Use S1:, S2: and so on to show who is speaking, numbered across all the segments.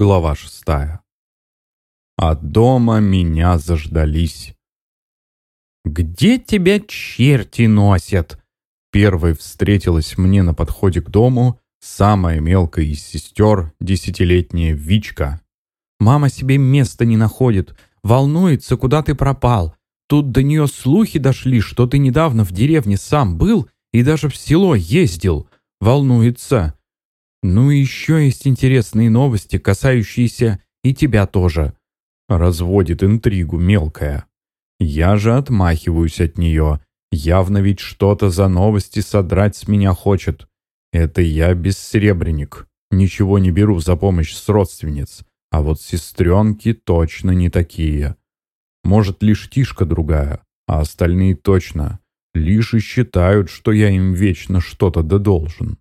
S1: Глава шестая. От дома меня заждались. «Где тебя черти носят?» Первой встретилась мне на подходе к дому самая мелкая из сестер, десятилетняя Вичка. «Мама себе места не находит, волнуется, куда ты пропал. Тут до нее слухи дошли, что ты недавно в деревне сам был и даже в село ездил. Волнуется. Ну и еще есть интересные новости, касающиеся и тебя тоже. Разводит интригу мелкая. Я же отмахиваюсь от нее. Явно ведь что-то за новости содрать с меня хочет. Это я бессребренник. Ничего не беру за помощь с родственниц. А вот сестренки точно не такие. Может, лишь Тишка другая, а остальные точно. Лишь и считают, что я им вечно что-то да должен.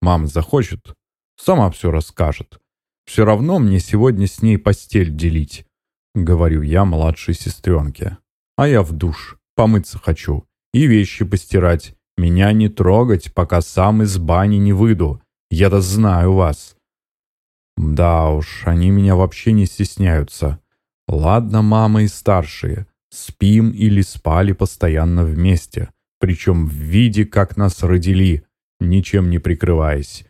S1: Мама захочет, сама все расскажет. Все равно мне сегодня с ней постель делить, говорю я младшей сестренке. А я в душ, помыться хочу и вещи постирать. Меня не трогать, пока сам из бани не выйду. Я-то знаю вас. Да уж, они меня вообще не стесняются. Ладно, мама и старшие. Спим или спали постоянно вместе. Причем в виде, как нас родили ничем не прикрываясь.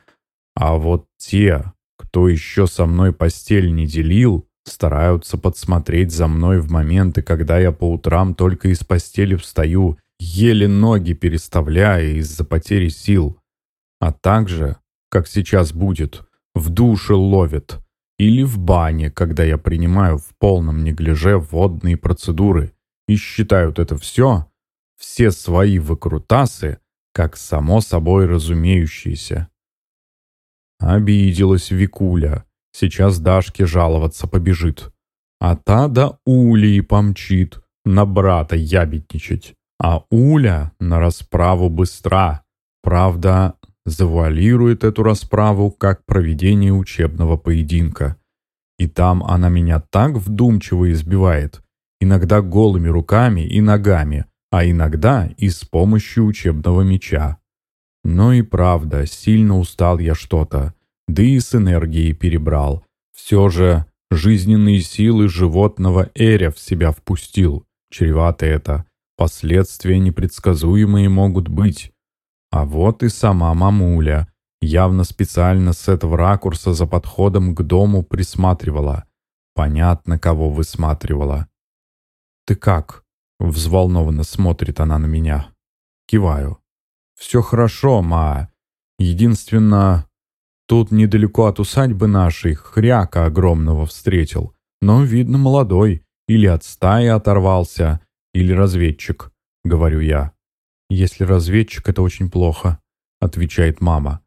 S1: А вот те, кто еще со мной постель не делил, стараются подсмотреть за мной в моменты, когда я по утрам только из постели встаю, еле ноги переставляя из-за потери сил. А также, как сейчас будет, в душе ловят. Или в бане, когда я принимаю в полном неглиже водные процедуры и считают это все, все свои выкрутасы, как само собой разумеющееся. Обиделась Викуля. Сейчас Дашке жаловаться побежит. А та до Улии помчит, на брата ябедничать. А Уля на расправу быстра. Правда, завуалирует эту расправу как проведение учебного поединка. И там она меня так вдумчиво избивает, иногда голыми руками и ногами, а иногда и с помощью учебного меча. Но и правда, сильно устал я что-то, да и с энергией перебрал. Все же жизненные силы животного Эря в себя впустил. Чревато это. Последствия непредсказуемые могут быть. А вот и сама мамуля. Явно специально с этого ракурса за подходом к дому присматривала. Понятно, кого высматривала. «Ты как?» Взволнованно смотрит она на меня. Киваю. «Все хорошо, ма. Единственно, тут недалеко от усадьбы нашей хряка огромного встретил. Но, видно, молодой. Или от стаи оторвался, или разведчик», — говорю я. «Если разведчик, это очень плохо», — отвечает мама.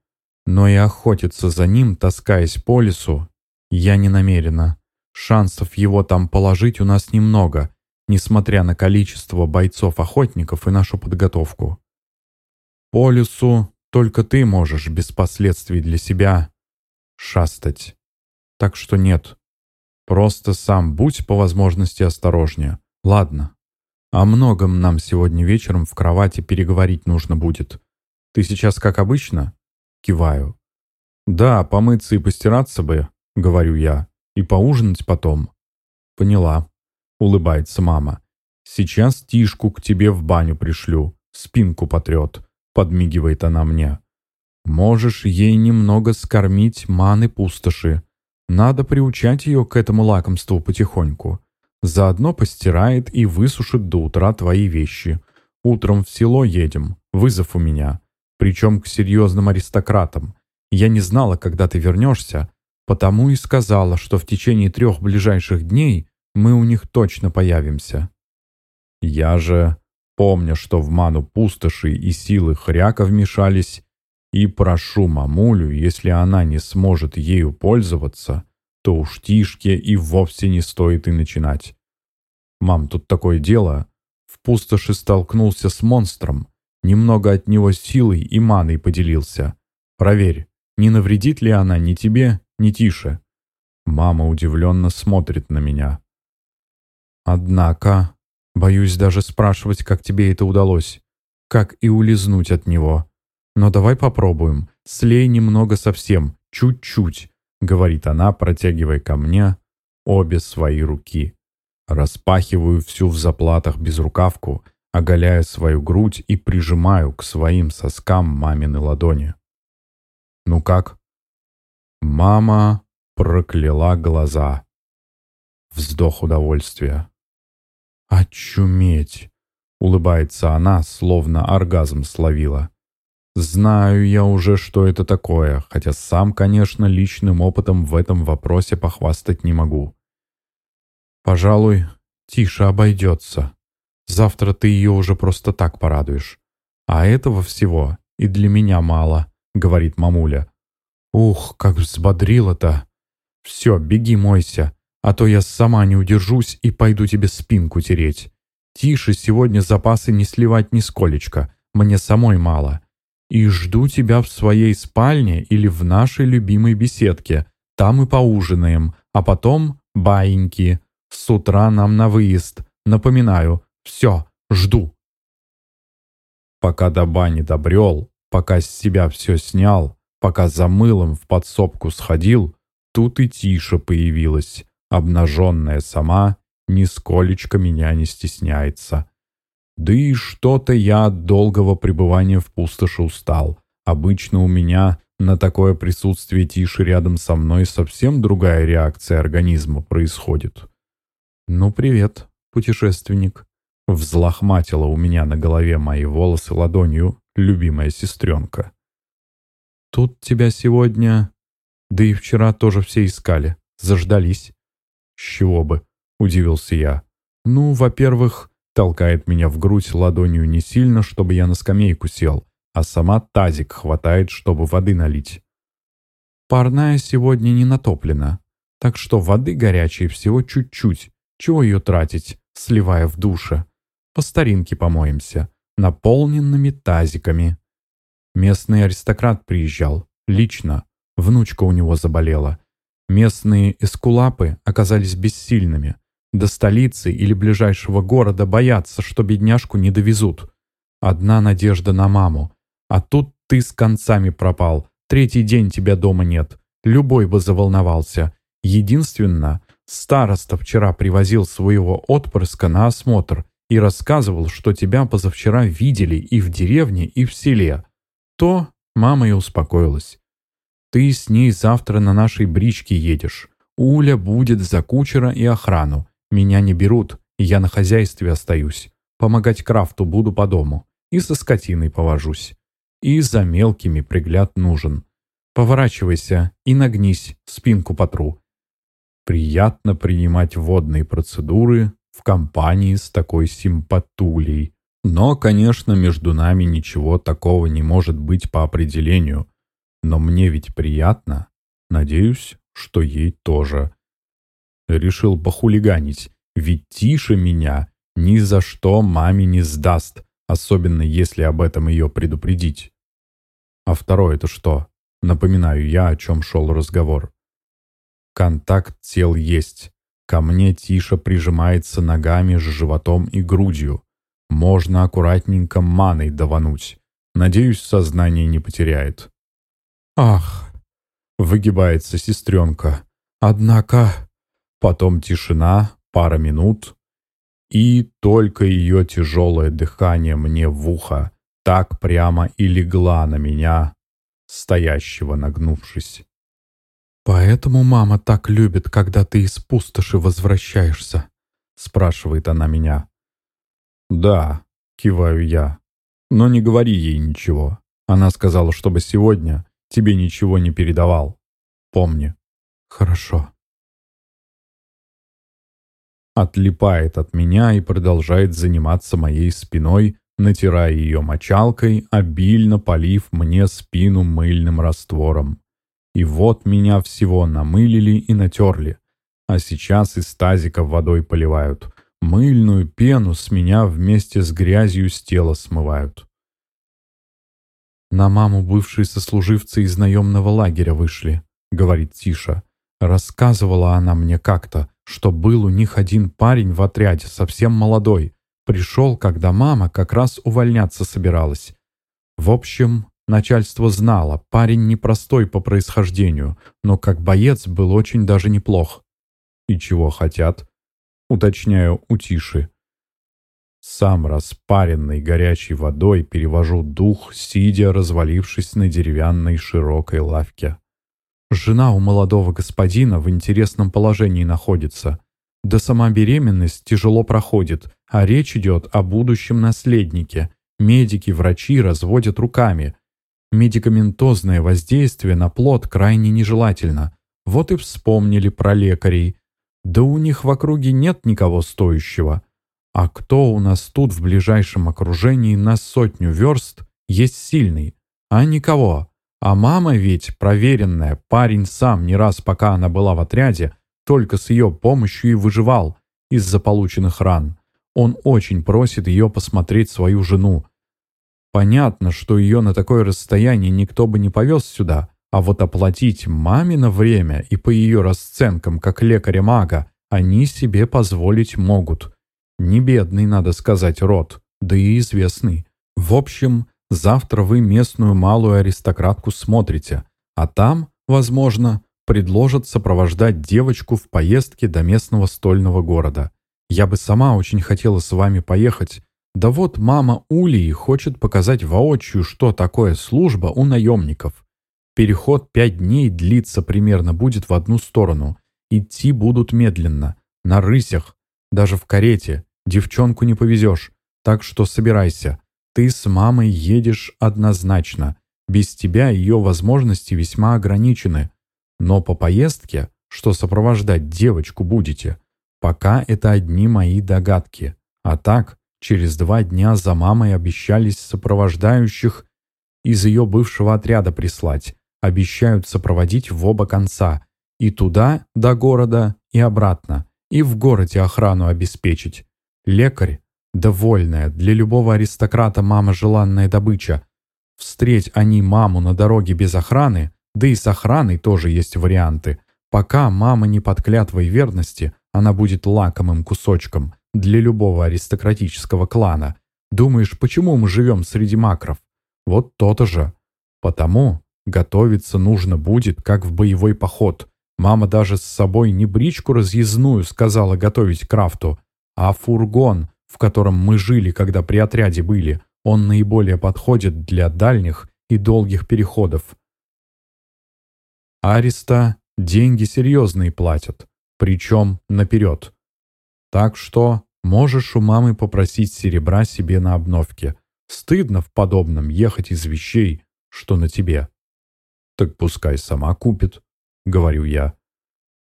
S1: «Но и охотиться за ним, таскаясь по лесу, я не намерена. Шансов его там положить у нас немного, несмотря на количество бойцов-охотников и нашу подготовку. По лесу только ты можешь без последствий для себя шастать. Так что нет. Просто сам будь по возможности осторожнее. Ладно. О многом нам сегодня вечером в кровати переговорить нужно будет. Ты сейчас как обычно? Киваю. Да, помыться и постираться бы, говорю я, и поужинать потом. Поняла улыбается мама. «Сейчас Тишку к тебе в баню пришлю, спинку потрет», — подмигивает она мне. «Можешь ей немного скормить маны пустоши. Надо приучать ее к этому лакомству потихоньку. Заодно постирает и высушит до утра твои вещи. Утром в село едем, вызов у меня. Причем к серьезным аристократам. Я не знала, когда ты вернешься, потому и сказала, что в течение трех ближайших дней мы у них точно появимся. Я же, помня, что в ману пустоши и силы хряка вмешались, и прошу мамулю, если она не сможет ею пользоваться, то уж тишке и вовсе не стоит и начинать. Мам, тут такое дело. В пустоши столкнулся с монстром, немного от него силой и маной поделился. Проверь, не навредит ли она ни тебе, ни Тише. Мама удивленно смотрит на меня. Однако, боюсь даже спрашивать, как тебе это удалось. Как и улизнуть от него. Но давай попробуем. Слей немного совсем, чуть-чуть. говорит она, протягивая ко мне обе свои руки. Распахиваю всю в заплатах безрукавку, оголяя свою грудь и прижимаю к своим соскам мамины ладони. «Ну как?» Мама прокляла глаза. Вздох удовольствия. «Очуметь!» — улыбается она, словно оргазм словила. «Знаю я уже, что это такое, хотя сам, конечно, личным опытом в этом вопросе похвастать не могу. Пожалуй, тише обойдется. Завтра ты ее уже просто так порадуешь. А этого всего и для меня мало», — говорит мамуля. «Ух, как взбодрило-то! Все, беги мойся, а то я сама не удержусь и пойду тебе спинку тереть. Тише сегодня запасы не сливать нисколечко, мне самой мало и жду тебя в своей спальне или в нашей любимой беседке. Там и поужинаем, а потом баиньки. С утра нам на выезд. Напоминаю, все, жду». Пока до бани добрел, пока с себя все снял, пока за мылом в подсобку сходил, тут и тише появилась, обнаженная сама, нисколечко меня не стесняется. Да и что-то я от долгого пребывания в пустоши устал. Обычно у меня на такое присутствие тиши рядом со мной совсем другая реакция организма происходит. «Ну, привет, путешественник», — взлохматила у меня на голове мои волосы ладонью любимая сестренка. «Тут тебя сегодня, да и вчера тоже все искали, заждались». «С чего бы?» — удивился я. «Ну, во-первых, Толкает меня в грудь ладонью не сильно, чтобы я на скамейку сел, а сама тазик хватает, чтобы воды налить. Парная сегодня не натоплена, так что воды горячей всего чуть-чуть. Чего ее тратить, сливая в душе? По старинке помоемся, наполненными тазиками. Местный аристократ приезжал, лично. Внучка у него заболела. Местные эскулапы оказались бессильными. До столицы или ближайшего города боятся, что бедняжку не довезут. Одна надежда на маму. А тут ты с концами пропал. Третий день тебя дома нет. Любой бы заволновался. Единственно, староста вчера привозил своего отпрыска на осмотр и рассказывал, что тебя позавчера видели и в деревне, и в селе. То мама и успокоилась. Ты с ней завтра на нашей бричке едешь. Уля будет за кучера и охрану. Меня не берут, я на хозяйстве остаюсь. Помогать Крафту буду по дому. И со скотиной повожусь. И за мелкими пригляд нужен. Поворачивайся и нагнись, спинку потру. Приятно принимать водные процедуры в компании с такой симпатулей. Но, конечно, между нами ничего такого не может быть по определению. Но мне ведь приятно. Надеюсь, что ей тоже. Решил похулиганить, ведь тише меня ни за что маме не сдаст, особенно если об этом ее предупредить. А второе это что? Напоминаю я, о чем шел разговор. Контакт тел есть. Ко мне Тиша прижимается ногами с животом и грудью. Можно аккуратненько маной давануть. Надеюсь, сознание не потеряет. «Ах!» — выгибается сестренка. «Однако...» Потом тишина, пара минут, и только ее тяжелое дыхание мне в ухо так прямо и легла на меня, стоящего нагнувшись. «Поэтому мама так любит, когда ты из пустоши возвращаешься?» — спрашивает она меня. «Да», — киваю я, — «но не говори ей ничего. Она сказала, чтобы сегодня тебе ничего не передавал. Помни». «Хорошо», отлипает от меня и продолжает заниматься моей спиной, натирая ее мочалкой, обильно полив мне спину мыльным раствором. И вот меня всего намылили и натерли, а сейчас из тазика водой поливают. Мыльную пену с меня вместе с грязью с тела смывают. «На маму бывшие сослуживцы из наемного лагеря вышли», — говорит Тиша. Рассказывала она мне как-то, что был у них один парень в отряде, совсем молодой. Пришел, когда мама как раз увольняться собиралась. В общем, Начальство знало, парень непростой по происхождению, но как боец был очень даже неплох. «И чего хотят?» Уточняю у Тиши. Сам распаренный горячей водой перевожу дух, сидя, развалившись на деревянной широкой лавке. Жена у молодого господина в интересном положении находится. Да сама беременность тяжело проходит, а речь идет о будущем наследнике. Медики, врачи разводят руками. Медикаментозное воздействие на плод крайне нежелательно. Вот и вспомнили про лекарей. Да у них в округе нет никого стоящего. А кто у нас тут в ближайшем окружении на сотню верст есть сильный? А никого. А мама ведь проверенная, парень сам не раз, пока она была в отряде, только с ее помощью и выживал из-за полученных ран. Он очень просит ее посмотреть свою жену. Понятно, что ее на такое расстояние никто бы не повез сюда, а вот оплатить маме на время и по ее расценкам, как лекаря-мага, они себе позволить могут. Не бедный, надо сказать, род, да и известный. В общем, завтра вы местную малую аристократку смотрите, а там, возможно, предложат сопровождать девочку в поездке до местного стольного города. Я бы сама очень хотела с вами поехать. Да вот мама Улии хочет показать воочию, что такое служба у наемников. Переход пять дней длится примерно будет в одну сторону. Идти будут медленно, на рысях, даже в карете. Девчонку не повезешь, так что собирайся. Ты с мамой едешь однозначно. Без тебя ее возможности весьма ограничены. Но по поездке, что сопровождать девочку будете, пока это одни мои догадки. А так, через два дня за мамой обещались сопровождающих из ее бывшего отряда прислать. Обещают сопроводить в оба конца. И туда, до города, и обратно и в городе охрану обеспечить. Лекарь — довольная, для любого аристократа мама желанная добыча. Встреть они маму на дороге без охраны, да и с охраной тоже есть варианты. Пока мама не под клятвой верности, она будет лакомым кусочком для любого аристократического клана. Думаешь, почему мы живем среди макров? Вот то-то же. Потому готовиться нужно будет, как в боевой поход. Мама даже с собой не бричку разъездную сказала готовить крафту, а фургон, в котором мы жили, когда при отряде были. Он наиболее подходит для дальних и долгих переходов. Ариста деньги серьезные платят, причем наперед. Так что можешь у мамы попросить серебра себе на обновке. Стыдно в подобном ехать из вещей, что на тебе. Так пускай сама купит. — говорю я.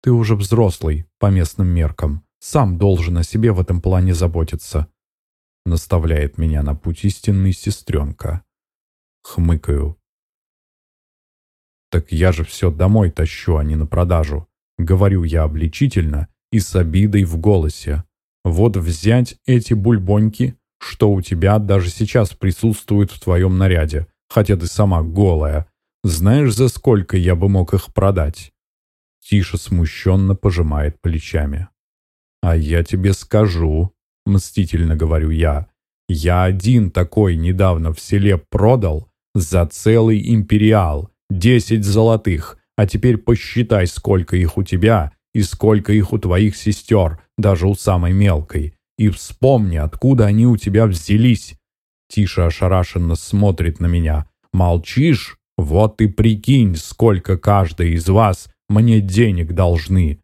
S1: «Ты уже взрослый, по местным меркам. Сам должен о себе в этом плане заботиться», — наставляет меня на путь истинный сестренка. Хмыкаю. «Так я же все домой тащу, а не на продажу», — говорю я обличительно и с обидой в голосе. «Вот взять эти бульбоньки, что у тебя даже сейчас присутствуют в твоем наряде, хотя ты сама голая, знаешь, за сколько я бы мог их продать?» Тиша смущенно пожимает плечами. «А я тебе скажу», — мстительно говорю я, «я один такой недавно в селе продал за целый империал, десять золотых, а теперь посчитай, сколько их у тебя и сколько их у твоих сестер, даже у самой мелкой, и вспомни, откуда они у тебя взялись». Тиша ошарашенно смотрит на меня. «Молчишь? Вот и прикинь, сколько каждый из вас мне денег должны.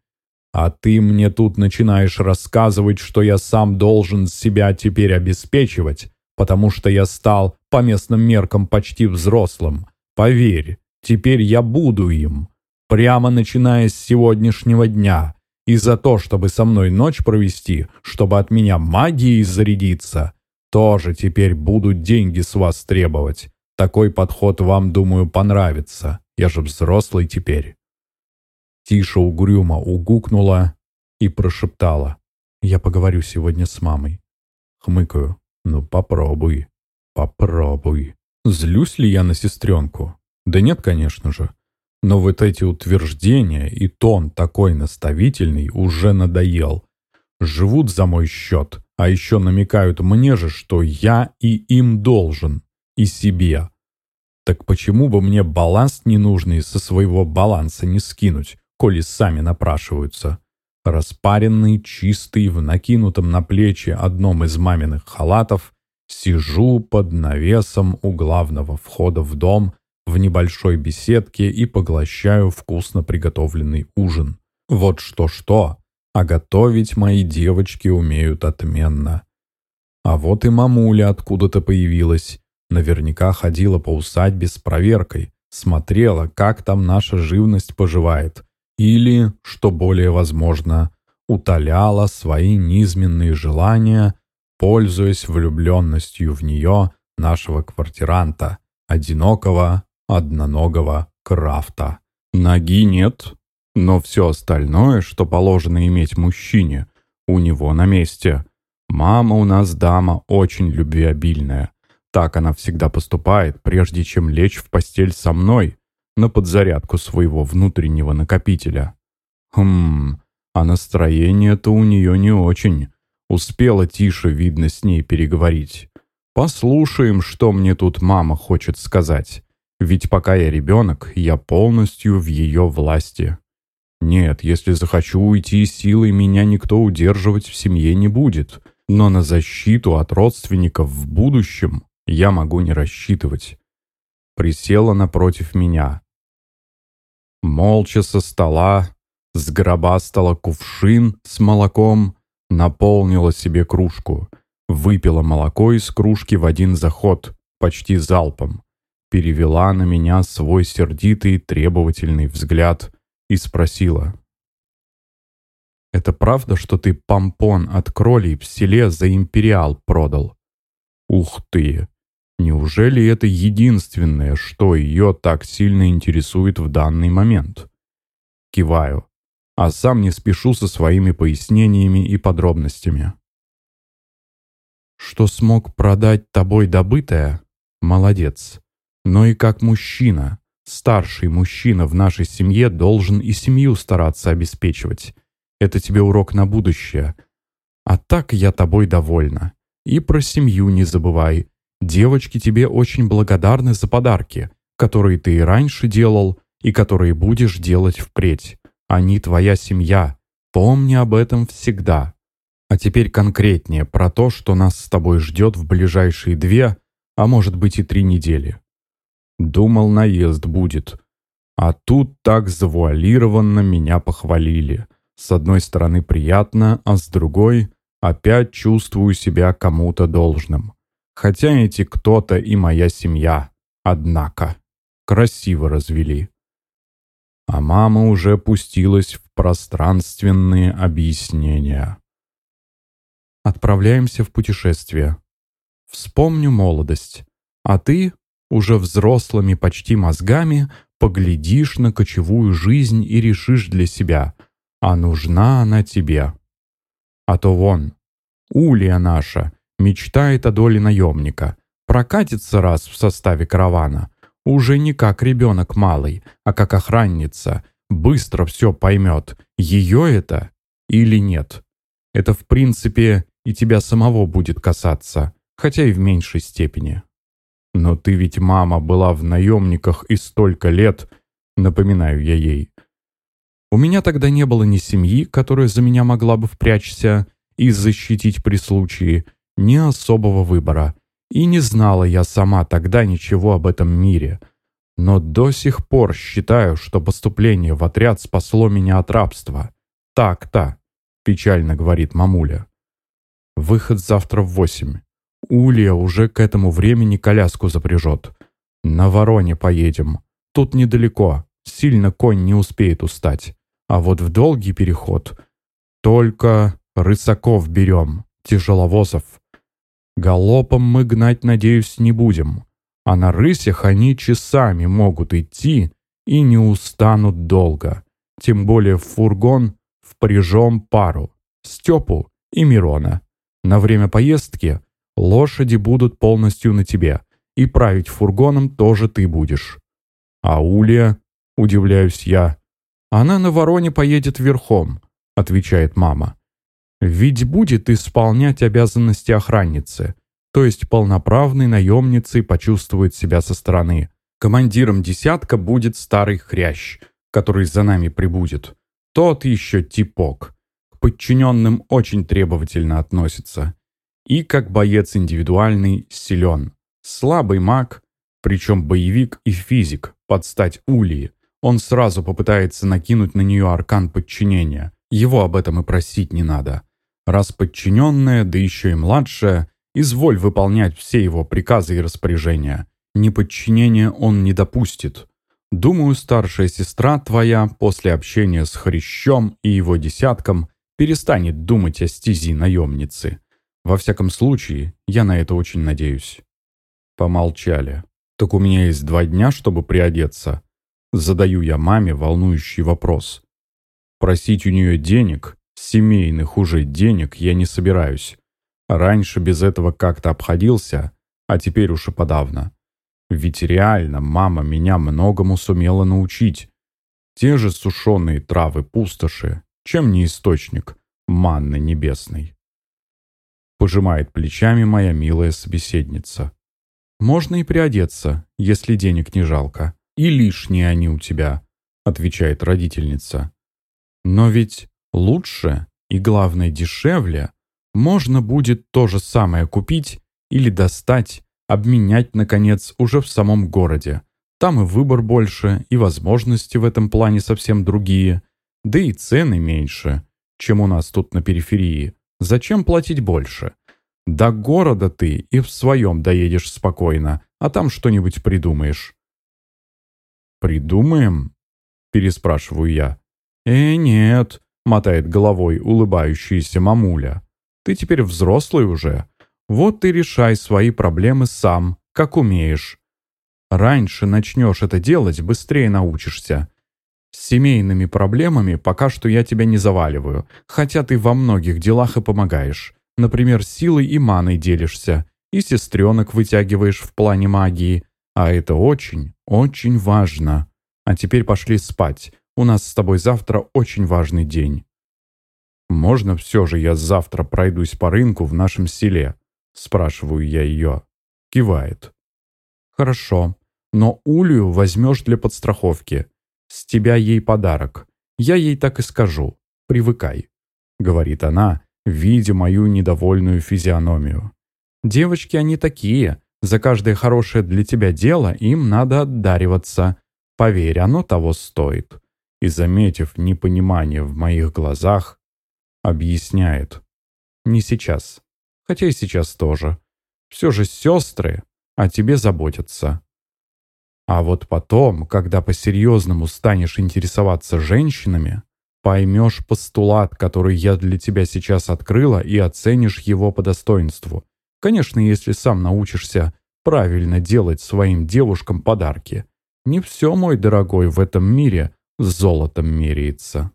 S1: А ты мне тут начинаешь рассказывать, что я сам должен себя теперь обеспечивать, потому что я стал по местным меркам почти взрослым. Поверь, теперь я буду им. Прямо начиная с сегодняшнего дня. И за то, чтобы со мной ночь провести, чтобы от меня магией зарядиться, тоже теперь будут деньги с вас требовать. Такой подход вам, думаю, понравится. Я же взрослый теперь». Тиша угрюмо угукнула и прошептала. «Я поговорю сегодня с мамой». Хмыкаю. «Ну попробуй, попробуй». Злюсь ли я на сестренку? Да нет, конечно же. Но вот эти утверждения и тон такой наставительный уже надоел. Живут за мой счет, а еще намекают мне же, что я и им должен и себе. Так почему бы мне баланс ненужный со своего баланса не скинуть, коли сами напрашиваются? Распаренный, чистый, в накинутом на плечи одном из маминых халатов, сижу под навесом у главного входа в дом в небольшой беседке и поглощаю вкусно приготовленный ужин. Вот что-что, а готовить мои девочки умеют отменно. А вот и мамуля откуда-то появилась. Наверняка ходила по усадьбе с проверкой, смотрела, как там наша живность поживает. Или, что более возможно, утоляла свои низменные желания, пользуясь влюбленностью в нее нашего квартиранта, одинокого, одноногого крафта. Ноги нет, но все остальное, что положено иметь мужчине, у него на месте – Мама у нас дама очень любвеобильная. Так она всегда поступает, прежде чем лечь в постель со мной на подзарядку своего внутреннего накопителя. Хм, а настроение-то у нее не очень. Успела тише, видно, с ней переговорить. Послушаем, что мне тут мама хочет сказать. Ведь пока я ребенок, я полностью в ее власти. Нет, если захочу уйти силой, меня никто удерживать в семье не будет но на защиту от родственников в будущем я могу не рассчитывать. Присела напротив меня. Молча со стола сгробастала кувшин с молоком, наполнила себе кружку, выпила молоко из кружки в один заход, почти залпом, перевела на меня свой сердитый требовательный взгляд и спросила — это правда, что ты помпон от кролей в селе за империал продал? Ух ты! Неужели это единственное, что ее так сильно интересует в данный момент? Киваю, а сам не спешу со своими пояснениями и подробностями. Что смог продать тобой добытое? Молодец. Но и как мужчина, старший мужчина в нашей семье должен и семью стараться обеспечивать. Это тебе урок на будущее. А так я тобой довольна. И про семью не забывай. Девочки тебе очень благодарны за подарки, которые ты и раньше делал, и которые будешь делать впредь. Они твоя семья. Помни об этом всегда. А теперь конкретнее про то, что нас с тобой ждет в ближайшие две, а может быть и три недели. Думал, наезд будет. А тут так завуалированно меня похвалили. С одной стороны приятно, а с другой опять чувствую себя кому-то должным. Хотя эти кто-то и моя семья, однако, красиво развели. А мама уже пустилась в пространственные объяснения. Отправляемся в путешествие. Вспомню молодость. А ты, уже взрослыми почти мозгами, поглядишь на кочевую жизнь и решишь для себя – а нужна она тебе. А то вон, Улья наша мечтает о доле наемника, прокатится раз в составе каравана, уже не как ребенок малый, а как охранница, быстро все поймет, ее это или нет. Это в принципе и тебя самого будет касаться, хотя и в меньшей степени. Но ты ведь, мама, была в наемниках и столько лет, напоминаю я ей, у меня тогда не было ни семьи, которая за меня могла бы впрячься и защитить при случае, ни особого выбора. И не знала я сама тогда ничего об этом мире. Но до сих пор считаю, что поступление в отряд спасло меня от рабства. Так-то, печально говорит мамуля. Выход завтра в восемь. Улья уже к этому времени коляску запряжет. На Вороне поедем. Тут недалеко. Сильно конь не успеет устать. А вот в долгий переход только рысаков берем, тяжеловозов. Галопом мы гнать, надеюсь, не будем. А на рысях они часами могут идти и не устанут долго. Тем более в фургон впряжем пару — Степу и Мирона. На время поездки лошади будут полностью на тебе, и править фургоном тоже ты будешь. А Улья, удивляюсь я, «Она на вороне поедет верхом», — отвечает мама. «Ведь будет исполнять обязанности охранницы, то есть полноправной наемницей почувствует себя со стороны. Командиром десятка будет старый хрящ, который за нами прибудет. Тот еще типок. К подчиненным очень требовательно относится. И как боец индивидуальный силен. Слабый маг, причем боевик и физик, под стать Улии. Он сразу попытается накинуть на нее аркан подчинения. Его об этом и просить не надо. Раз подчиненная, да еще и младшая, изволь выполнять все его приказы и распоряжения. Неподчинения он не допустит. Думаю, старшая сестра твоя после общения с Хрящом и его десятком перестанет думать о стези наемницы. Во всяком случае, я на это очень надеюсь». Помолчали. «Так у меня есть два дня, чтобы приодеться». Задаю я маме волнующий вопрос. Просить у нее денег, семейных уже денег, я не собираюсь. Раньше без этого как-то обходился, а теперь уж и подавно. Ведь реально мама меня многому сумела научить. Те же сушеные травы пустоши, чем не источник манны небесной. Пожимает плечами моя милая собеседница. «Можно и приодеться, если денег не жалко. И лишние они у тебя», — отвечает родительница. «Но ведь лучше и, главное, дешевле можно будет то же самое купить или достать обменять, наконец, уже в самом городе. Там и выбор больше, и возможности в этом плане совсем другие, да и цены меньше, чем у нас тут на периферии. Зачем платить больше? До города ты и в своем доедешь спокойно, а там что-нибудь придумаешь. «Придумаем?» – переспрашиваю я. «Э, нет», – мотает головой улыбающаяся мамуля. «Ты теперь взрослый уже. Вот ты решай свои проблемы сам, как умеешь. Раньше начнешь это делать, быстрее научишься. С семейными проблемами пока что я тебя не заваливаю, хотя ты во многих делах и помогаешь. Например, силой и маной делишься, и сестренок вытягиваешь в плане магии. А это очень, очень важно. А теперь пошли спать. У нас с тобой завтра очень важный день. Можно все же я завтра пройдусь по рынку в нашем селе? Спрашиваю я ее. Кивает. Хорошо, но Улью возьмешь для подстраховки. С тебя ей подарок. Я ей так и скажу. Привыкай. Говорит она, видя мою недовольную физиономию. Девочки они такие. За каждое хорошее для тебя дело им надо отдариваться. Поверь, оно того стоит. И, заметив непонимание в моих глазах, объясняет. Не сейчас хотя и сейчас тоже. Все же сестры о тебе заботятся. А вот потом, когда по-серьезному станешь интересоваться женщинами, поймешь постулат, который я для тебя сейчас открыла, и оценишь его по достоинству. Конечно, если сам научишься правильно делать своим девушкам подарки. Не все, мой дорогой, в этом мире с золотом меряется.